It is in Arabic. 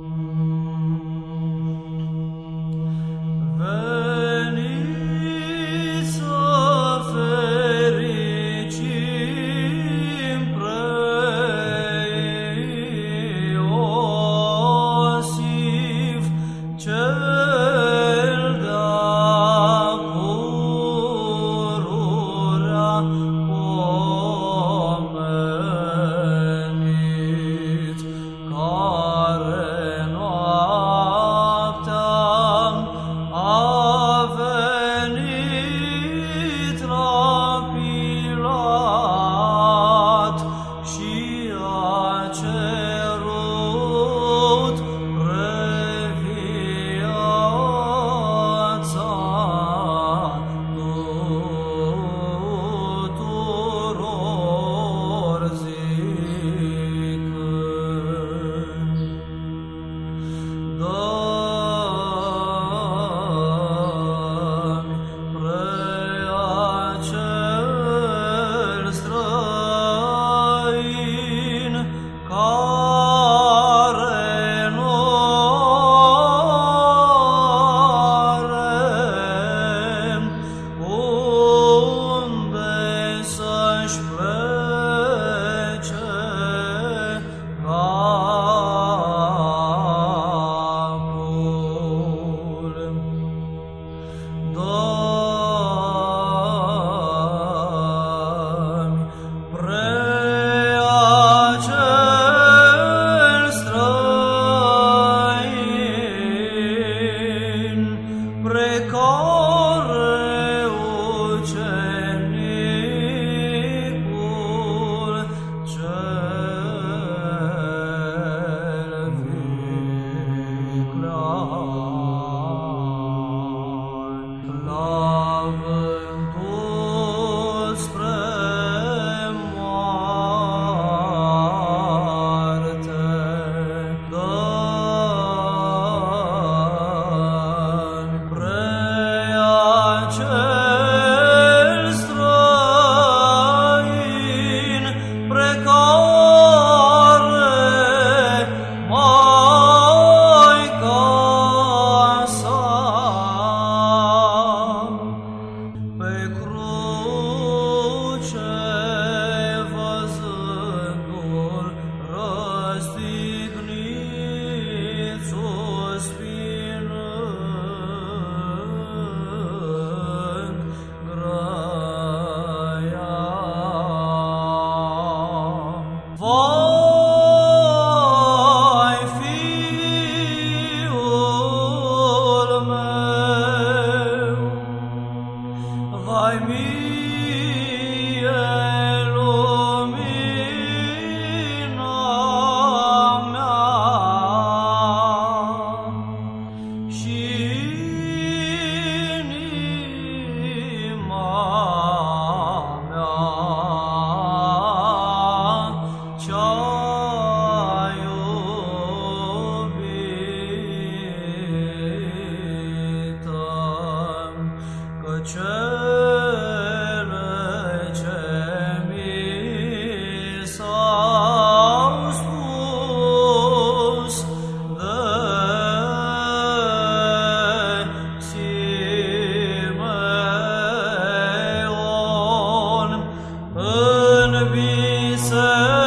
Mm-hmm. 许 نبي سلام.